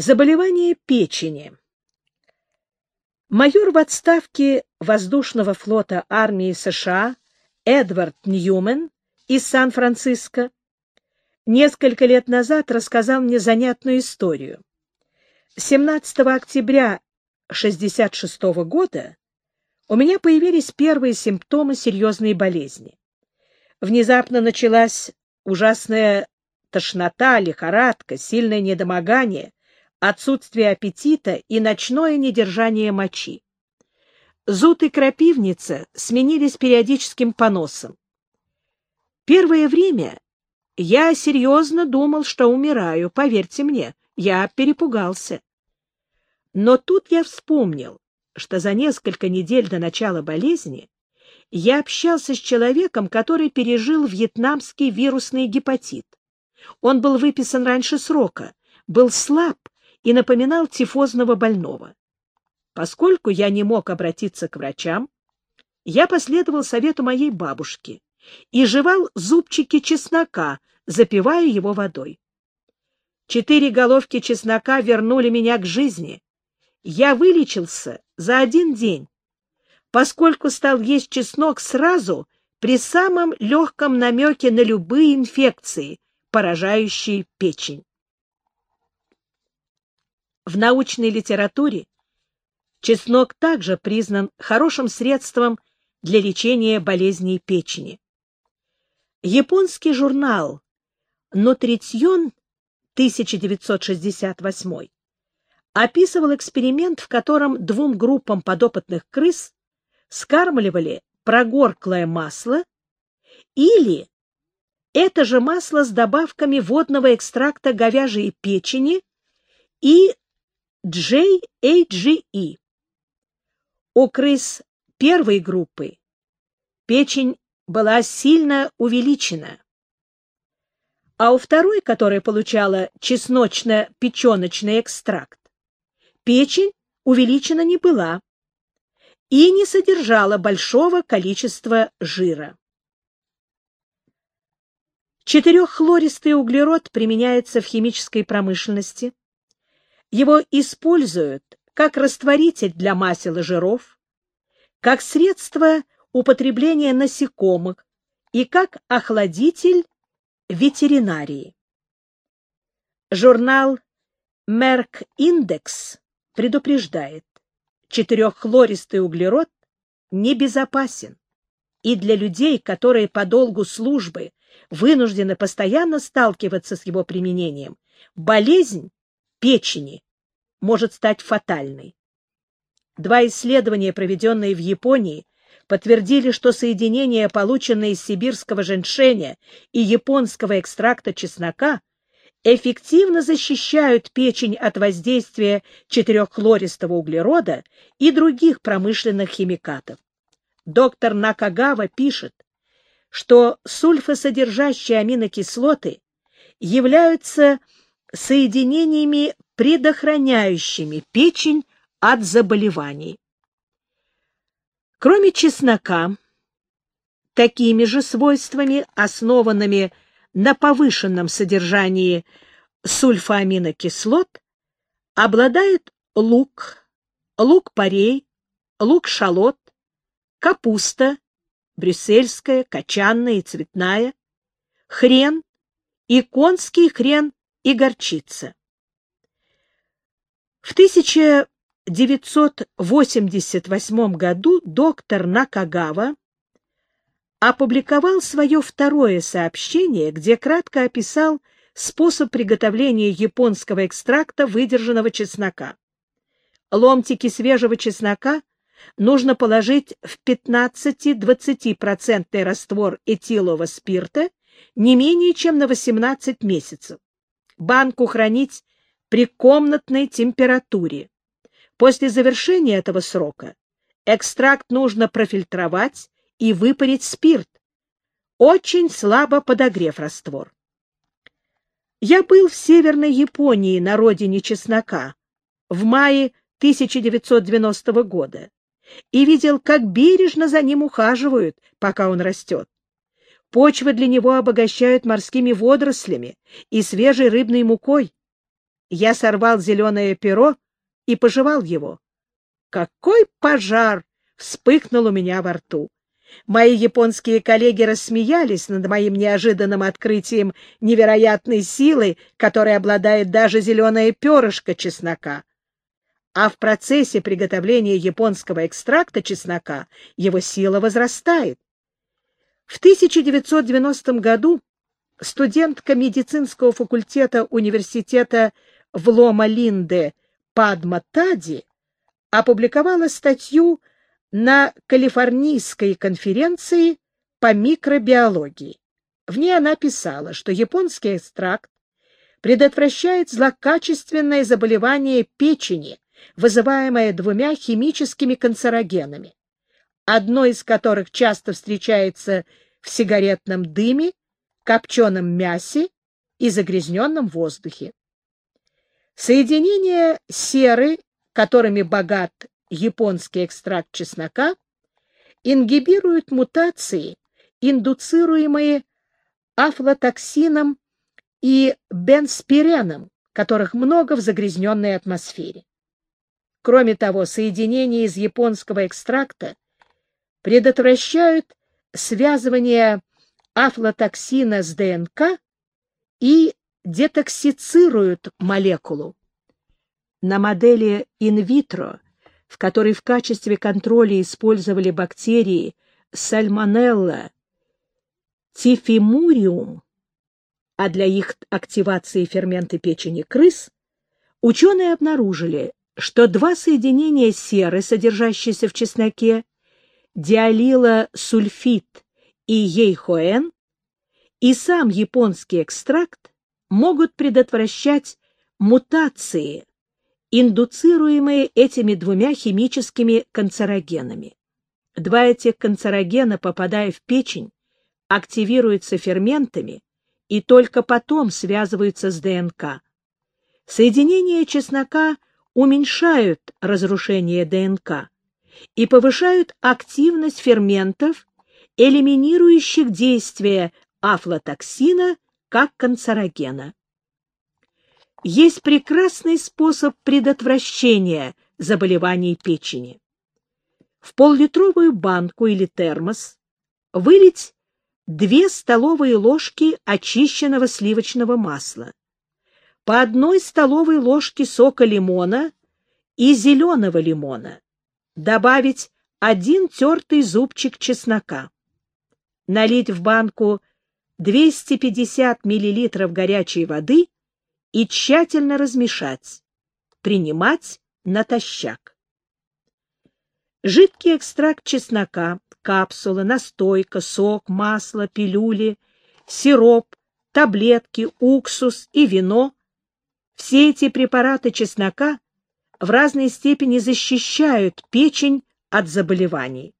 Заболевание печени. Майор в отставке воздушного флота армии США Эдвард Ньюмен из Сан-Франциско несколько лет назад рассказал мне занятную историю. 17 октября 1966 года у меня появились первые симптомы серьезной болезни. Внезапно началась ужасная тошнота, лихорадка, сильное недомогание, отсутствие аппетита и ночное недержание мочи. Зуд и крапивница сменились периодическим поносом. Первое время я серьезно думал, что умираю, поверьте мне, я перепугался. Но тут я вспомнил, что за несколько недель до начала болезни я общался с человеком, который пережил вьетнамский вирусный гепатит. Он был выписан раньше срока, был слаб и напоминал тифозного больного. Поскольку я не мог обратиться к врачам, я последовал совету моей бабушки и жевал зубчики чеснока, запивая его водой. Четыре головки чеснока вернули меня к жизни. Я вылечился за один день, поскольку стал есть чеснок сразу при самом легком намеке на любые инфекции, поражающие печень. В научной литературе чеснок также признан хорошим средством для лечения болезней печени. Японский журнал «Нутритьон» 1968 описывал эксперимент, в котором двум группам подопытных крыс скармливали прогорклое масло или это же масло с добавками водного экстракта говяжьей печени и JAGE. У крыс первой группы печень была сильно увеличена, а у второй, которая получала чесночно-печеночный экстракт, печень увеличена не была и не содержала большого количества жира. Четыреххлористый углерод применяется в химической промышленности, его используют как растворитель для масел и жиров, как средство употребления насекомых и как охладитель ветеринарии. Журнал Merck Index предупреждает, четыреххлористый углерод небезопасен и для людей, которые по долгу службы вынуждены постоянно сталкиваться с его применением, болезнь печени может стать фатальной. Два исследования, проведенные в Японии, подтвердили, что соединения, полученные из сибирского женьшеня и японского экстракта чеснока, эффективно защищают печень от воздействия четыреххлористого углерода и других промышленных химикатов. Доктор Накагава пишет, что сульфосодержащие аминокислоты являются соединениями, предохраняющими печень от заболеваний. Кроме чеснока, такими же свойствами, основанными на повышенном содержании сульфоаминокислот, обладает лук, лук-порей, лук-шалот, капуста, брюссельская, качанная и цветная, хрен и конский хрен и горчица. В 1988 году доктор Накагава опубликовал свое второе сообщение, где кратко описал способ приготовления японского экстракта выдержанного чеснока. Ломтики свежего чеснока нужно положить в 15-20% раствор этилового спирта не менее чем на 18 месяцев. Банку хранить при комнатной температуре. После завершения этого срока экстракт нужно профильтровать и выпарить спирт, очень слабо подогрев раствор. Я был в Северной Японии на родине чеснока в мае 1990 года и видел, как бережно за ним ухаживают, пока он растет. Почвы для него обогащают морскими водорослями и свежей рыбной мукой. Я сорвал зеленое перо и пожевал его. Какой пожар вспыхнул у меня во рту! Мои японские коллеги рассмеялись над моим неожиданным открытием невероятной силы, которой обладает даже зеленое перышко чеснока. А в процессе приготовления японского экстракта чеснока его сила возрастает. В 1990 году студентка медицинского факультета университета в Лома-Линде Падма Тади опубликовала статью на Калифорнийской конференции по микробиологии. В ней она писала, что японский экстракт предотвращает злокачественное заболевание печени, вызываемое двумя химическими канцерогенами, одно из которых часто встречается в сигаретном дыме, копченом мясе и загрязненном воздухе. Соединения серы, которыми богат японский экстракт чеснока, ингибируют мутации, индуцируемые афлотоксином и бенспиреном, которых много в загрязненной атмосфере. Кроме того, соединения из японского экстракта предотвращают связывание афлотоксина с ДНК и детоксицируют молекулу. На модели инвитро в которой в качестве контроля использовали бактерии сальмонелла тифимуриум, а для их активации ферменты печени крыс, ученые обнаружили, что два соединения серы, содержащиеся в чесноке, диалила сульфид и ейхоэн, и сам японский экстракт могут предотвращать мутации индуцируемые этими двумя химическими канцерогенами. Два этих канцерогена, попадая в печень, активируются ферментами и только потом связываются с ДНК. Соединения чеснока уменьшают разрушение ДНК и повышают активность ферментов, элиминирующих действие афлотоксина как канцерогена есть прекрасный способ предотвращения заболеваний печени. В поллитровую банку или термос вылить 2 столовые ложки очищенного сливочного масла, по одной столовой ложке сока лимона и зеленого лимона, добавить один тертый зубчик чеснока, налить в банку 250 мл горячей воды и тщательно размешать. Принимать натощак. Жидкий экстракт чеснока, капсулы, настойка, сок, масло, пилюли, сироп, таблетки, уксус и вино — все эти препараты чеснока в разной степени защищают печень от заболеваний.